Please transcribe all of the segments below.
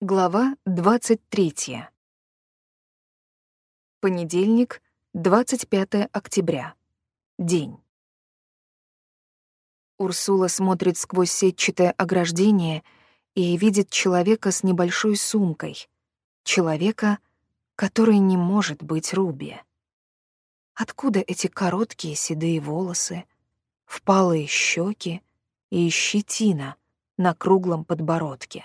Глава 23. Понедельник, 25 октября. День. Урсула смотрит сквозь сетчатое ограждение и видит человека с небольшой сумкой. Человека, который не может быть Руби. Откуда эти короткие седые волосы, впалые щеки и щетина на круглом подбородке?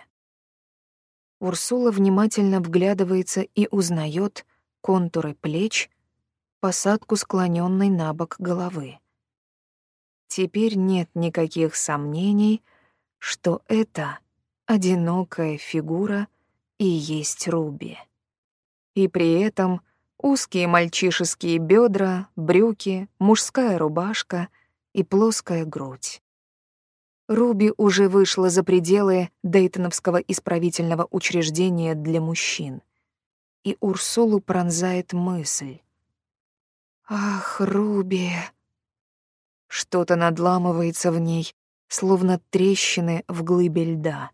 Урсула внимательно вглядывается и узнает контуры плеч, посадку склоненной на бок головы. Теперь нет никаких сомнений, что это одинокая фигура и есть Руби. И при этом узкие мальчишеские бедра, брюки, мужская рубашка и плоская грудь. Руби уже вышла за пределы Дейтоновского исправительного учреждения для мужчин. И Урсулу пронзает мысль. «Ах, Руби!» Что-то надламывается в ней, словно трещины в глыбе льда.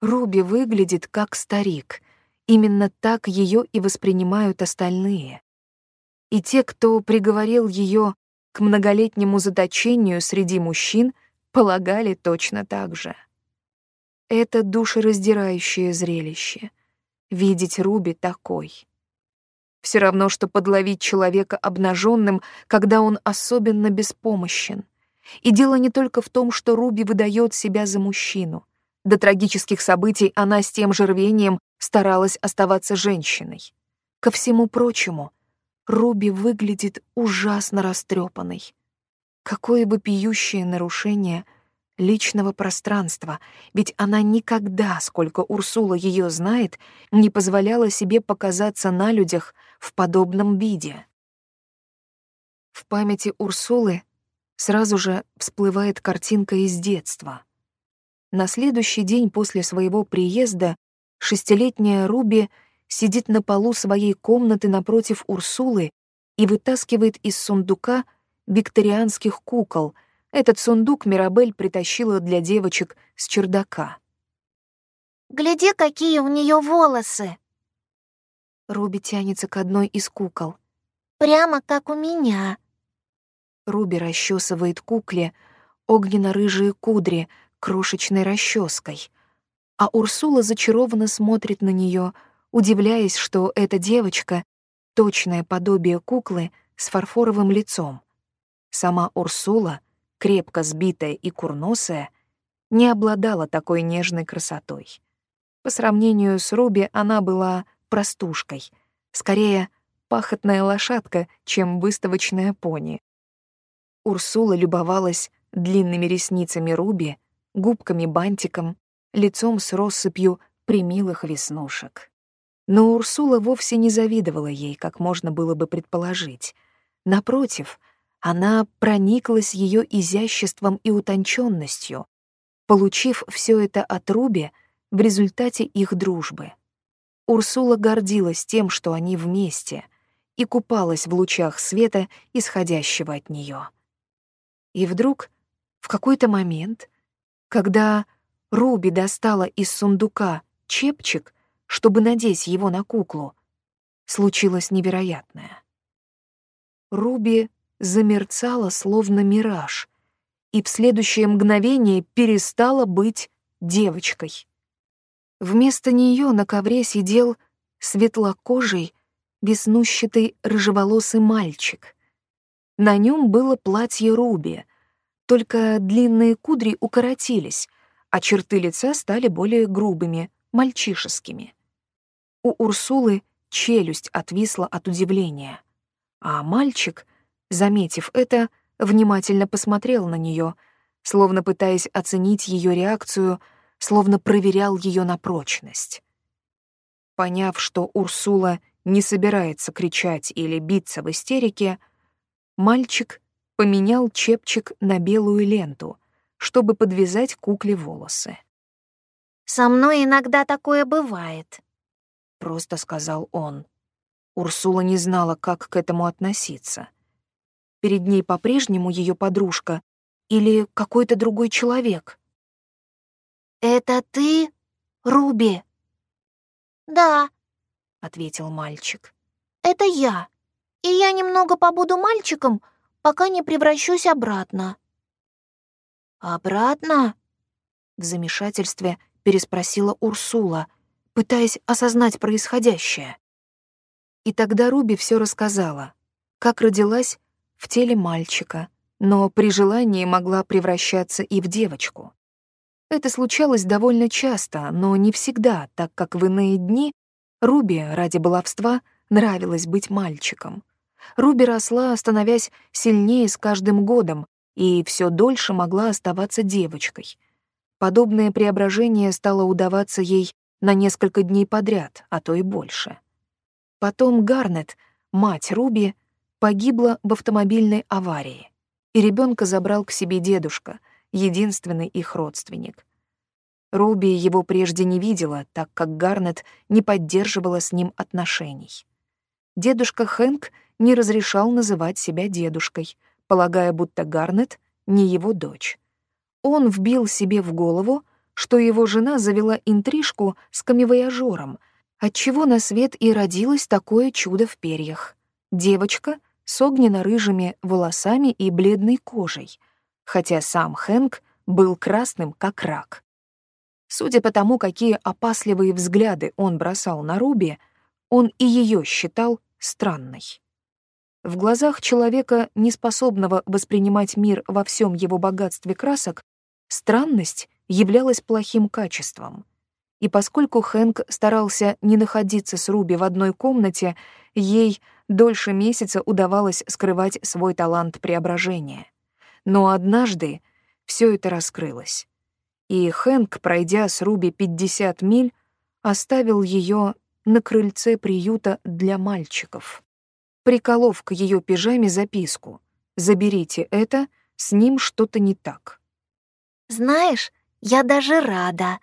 Руби выглядит как старик. Именно так ее и воспринимают остальные. И те, кто приговорил ее к многолетнему заточению среди мужчин, полагали точно так же. Это душераздирающее зрелище — видеть Руби такой. Все равно, что подловить человека обнаженным, когда он особенно беспомощен. И дело не только в том, что Руби выдает себя за мужчину. До трагических событий она с тем же рвением старалась оставаться женщиной. Ко всему прочему, Руби выглядит ужасно растрепанной. Какое вопиющее нарушение личного пространства, ведь она никогда, сколько Урсула ее знает, не позволяла себе показаться на людях в подобном виде. В памяти Урсулы сразу же всплывает картинка из детства. На следующий день после своего приезда шестилетняя Руби сидит на полу своей комнаты напротив Урсулы и вытаскивает из сундука викторианских кукол. Этот сундук Мирабель притащила для девочек с чердака. «Гляди, какие у нее волосы!» Руби тянется к одной из кукол. «Прямо как у меня!» Руби расчесывает кукле огненно-рыжие кудри крошечной расческой, а Урсула зачарованно смотрит на нее, удивляясь, что эта девочка — точное подобие куклы с фарфоровым лицом. Сама Урсула, крепко сбитая и курносая, не обладала такой нежной красотой. По сравнению с Руби она была простушкой, скорее пахотная лошадка, чем выставочная пони. Урсула любовалась длинными ресницами Руби, губками-бантиком, лицом с россыпью примилых веснушек. Но Урсула вовсе не завидовала ей, как можно было бы предположить. Напротив — она прониклась ее изяществом и утонченностью, получив все это от Руби в результате их дружбы. Урсула гордилась тем, что они вместе, и купалась в лучах света, исходящего от нее. И вдруг, в какой-то момент, когда Руби достала из сундука чепчик, чтобы надеть его на куклу, случилось невероятное. Руби замерцала словно мираж и в следующее мгновение перестала быть девочкой. Вместо нее на ковре сидел светлокожий, веснущатый рыжеволосый мальчик. На нем было платье Руби, только длинные кудри укоротились, а черты лица стали более грубыми, мальчишескими. У Урсулы челюсть отвисла от удивления, а мальчик заметив это, внимательно посмотрел на нее, словно пытаясь оценить ее реакцию, словно проверял ее на прочность. Поняв, что Урсула не собирается кричать или биться в истерике, мальчик поменял чепчик на белую ленту, чтобы подвязать кукле волосы. «Со мной иногда такое бывает», — просто сказал он. Урсула не знала, как к этому относиться — перед ней по-прежнему ее подружка или какой-то другой человек. «Это ты, Руби?» «Да», — ответил мальчик. «это я. И я немного побуду мальчиком, пока не превращусь обратно». «Обратно?» — в замешательстве переспросила Урсула, пытаясь осознать происходящее. И тогда Руби все рассказала, как родилась в теле мальчика, но при желании могла превращаться и в девочку. Это случалось довольно часто, но не всегда, так как в иные дни Руби ради баловства нравилось быть мальчиком. Руби росла, становясь сильнее с каждым годом, и все дольше могла оставаться девочкой. Подобное преображение стало удаваться ей на несколько дней подряд, а то и больше. Потом Гарнет, мать Руби, погибла в автомобильной аварии, и ребенка забрал к себе дедушка, единственный их родственник. Руби его прежде не видела, так как Гарнет не поддерживала с ним отношений. Дедушка Хэнк не разрешал называть себя дедушкой, полагая, будто Гарнет не его дочь. Он вбил себе в голову, что его жена завела интрижку с камевояжером — Отчего на свет и родилось такое чудо в перьях? Девочка с огненно-рыжими волосами и бледной кожей, хотя сам Хэнк был красным, как рак. Судя по тому, какие опасливые взгляды он бросал на Руби, он и ее считал странной. В глазах человека, неспособного воспринимать мир во всем его богатстве красок, странность являлась плохим качеством — и поскольку Хэнк старался не находиться с Руби в одной комнате, ей дольше месяца удавалось скрывать свой талант преображения. Но однажды все это раскрылось. И Хэнк, пройдя с Руби 50 миль, оставил ее на крыльце приюта для мальчиков, приколов к ее пижаме записку «Заберите это, с ним что-то не так». «Знаешь, я даже рада»,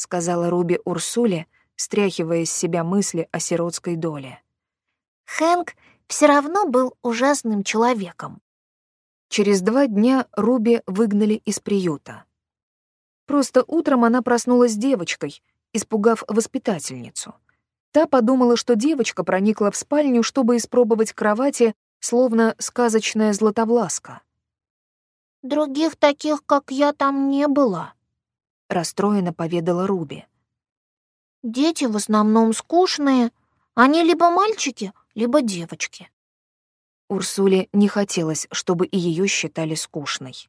сказала Руби Урсуле, стряхивая с себя мысли о сиротской доле. Хэнк все равно был ужасным человеком. Через два дня Руби выгнали из приюта. Просто утром она проснулась девочкой, испугав воспитательницу. Та подумала, что девочка проникла в спальню, чтобы испробовать кровати, словно сказочная златовласка. «Других таких, как я, там не было», расстроенно поведала Руби. Дети в основном скучные. Они либо мальчики, либо девочки. Урсуле не хотелось, чтобы и ее считали скучной.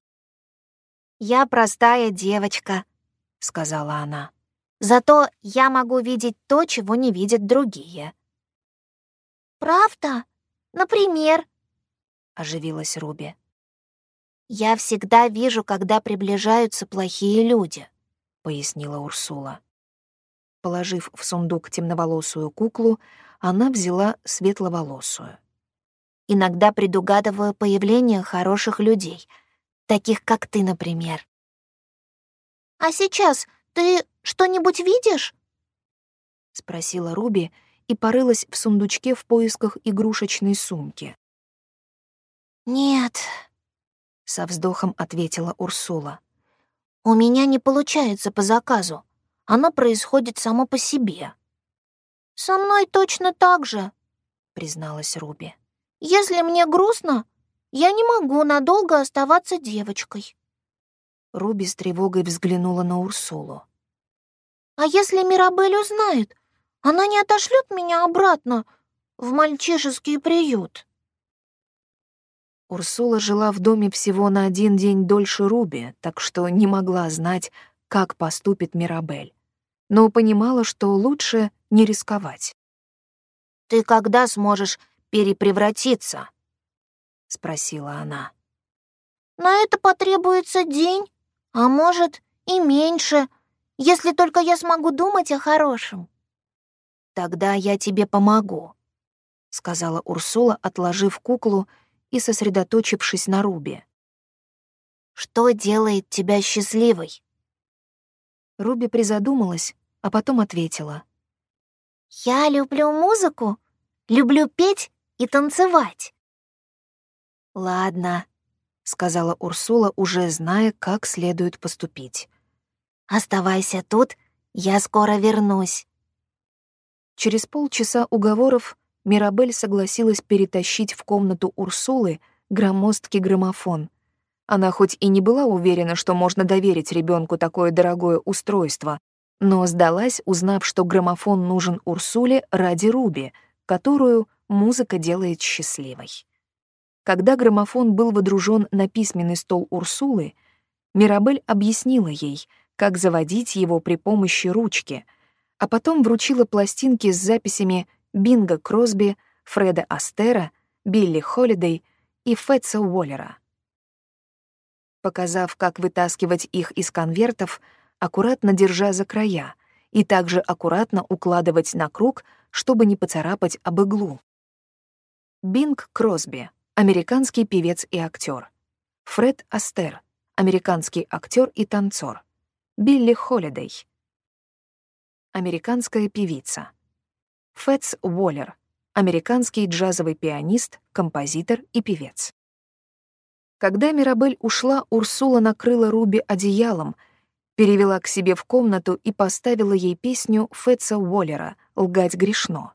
«Я простая девочка», — сказала она. «Зато я могу видеть то, чего не видят другие». «Правда? Например?» — оживилась Руби. «Я всегда вижу, когда приближаются плохие люди. — пояснила Урсула. Положив в сундук темноволосую куклу, она взяла светловолосую. «Иногда предугадываю появление хороших людей, таких как ты, например». «А сейчас ты что-нибудь видишь?» — спросила Руби и порылась в сундучке в поисках игрушечной сумки. «Нет», — со вздохом ответила Урсула. У меня не получается по заказу. Оно происходит само по себе. Со мной точно так же, призналась Руби. Если мне грустно, я не могу надолго оставаться девочкой. Руби с тревогой взглянула на Урсулу. А если Мирабель узнает, она не отошлет меня обратно в мальчишеский приют? Урсула жила в доме всего на один день дольше Руби, так что не могла знать, как поступит Мирабель. Но понимала, что лучше не рисковать. «Ты когда сможешь перепревратиться?» — спросила она. «На это потребуется день, а может и меньше, если только я смогу думать о хорошем». «Тогда я тебе помогу», — сказала Урсула, отложив куклу и сосредоточившись на Руби. «Что делает тебя счастливой?» Руби призадумалась, а потом ответила. «Я люблю музыку, люблю петь и танцевать». «Ладно», — сказала Урсула, уже зная, как следует поступить. «Оставайся тут, я скоро вернусь». Через полчаса уговоров Мирабель согласилась перетащить в комнату Урсулы громоздкий граммофон. Она хоть и не была уверена, что можно доверить ребенку такое дорогое устройство, но сдалась, узнав, что граммофон нужен Урсуле ради Руби, которую музыка делает счастливой. Когда граммофон был водружен на письменный стол Урсулы, Мирабель объяснила ей, как заводить его при помощи ручки, а потом вручила пластинки с записями Бинга Кросби, Фреда Астера, Билли Холидей и Фетса Уоллера. Показав, как вытаскивать их из конвертов, аккуратно держа за края, и также аккуратно укладывать на круг, чтобы не поцарапать об иглу. Бинг Кросби — американский певец и актер. Фред Астер — американский актер и танцор. Билли Холидей — американская певица. Фэтс Уоллер — американский джазовый пианист, композитор и певец. Когда Мирабель ушла, Урсула накрыла Руби одеялом — перевела к себе в комнату и поставила ей песню Фетца Уоллера «Лгать грешно».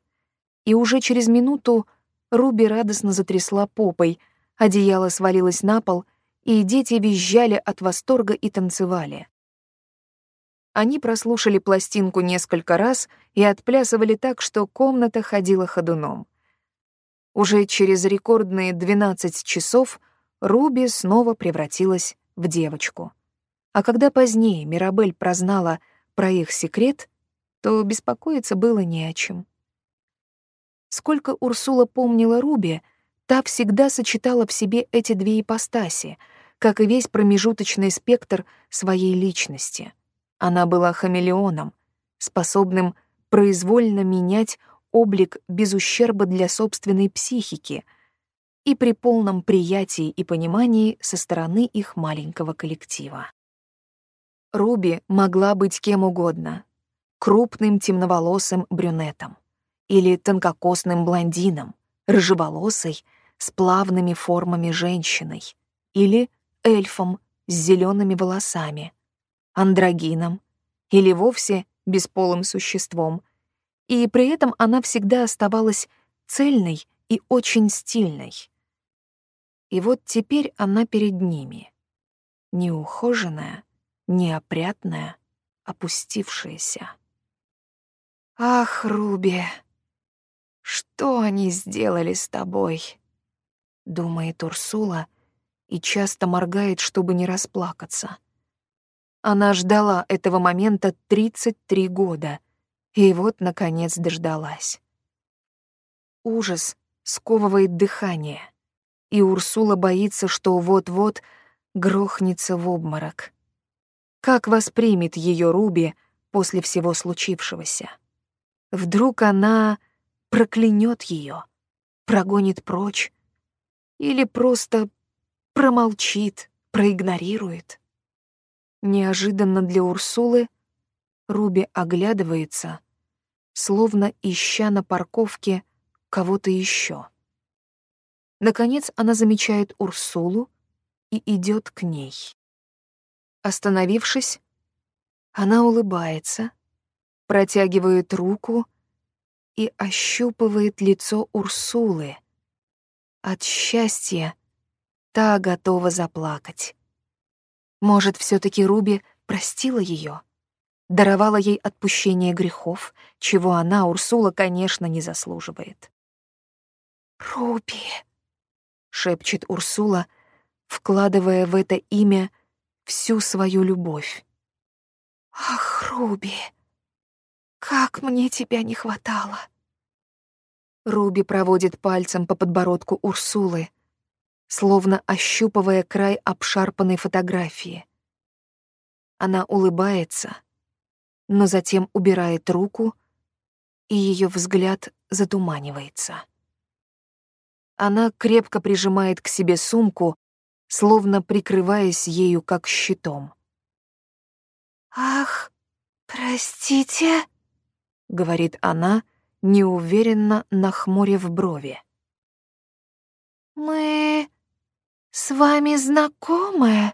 И уже через минуту Руби радостно затрясла попой, одеяло свалилось на пол, и дети визжали от восторга и танцевали. Они прослушали пластинку несколько раз и отплясывали так, что комната ходила ходуном. Уже через рекордные 12 часов Руби снова превратилась в девочку. А когда позднее Мирабель прознала про их секрет, то беспокоиться было не о чем. Сколько Урсула помнила Руби, та всегда сочетала в себе эти две ипостаси, как и весь промежуточный спектр своей личности. Она была хамелеоном, способным произвольно менять облик без ущерба для собственной психики и при полном приятии и понимании со стороны их маленького коллектива. Руби могла быть кем угодно. Крупным темноволосым брюнетом. Или тонкокосным блондином, рыжеволосой, с плавными формами женщиной. Или эльфом с зелеными волосами. Андрогином. Или вовсе бесполым существом. И при этом она всегда оставалась цельной и очень стильной. И вот теперь она перед ними. Неухоженная, неопрятная, опустившаяся. «Ах, Руби, что они сделали с тобой?» — думает Урсула и часто моргает, чтобы не расплакаться. Она ждала этого момента 33 года, и вот, наконец, дождалась. Ужас сковывает дыхание, и Урсула боится, что вот-вот грохнется в обморок. Как воспримет ее Руби после всего случившегося? Вдруг она проклянет ее, прогонит прочь или просто промолчит, проигнорирует? Неожиданно для Урсулы Руби оглядывается, словно ища на парковке кого-то еще. Наконец она замечает Урсулу и идет к ней. Остановившись, она улыбается, протягивает руку и ощупывает лицо Урсулы. От счастья та готова заплакать. Может, все таки Руби простила ее, даровала ей отпущение грехов, чего она, Урсула, конечно, не заслуживает. «Руби», — шепчет Урсула, вкладывая в это имя всю свою любовь. «Ах, Руби, как мне тебя не хватало!» Руби проводит пальцем по подбородку Урсулы, словно ощупывая край обшарпанной фотографии. Она улыбается, но затем убирает руку, и ее взгляд затуманивается. Она крепко прижимает к себе сумку, словно прикрываясь ею как щитом. «Ах, простите», — говорит она, неуверенно нахмурив брови. «Мы с вами знакомы?»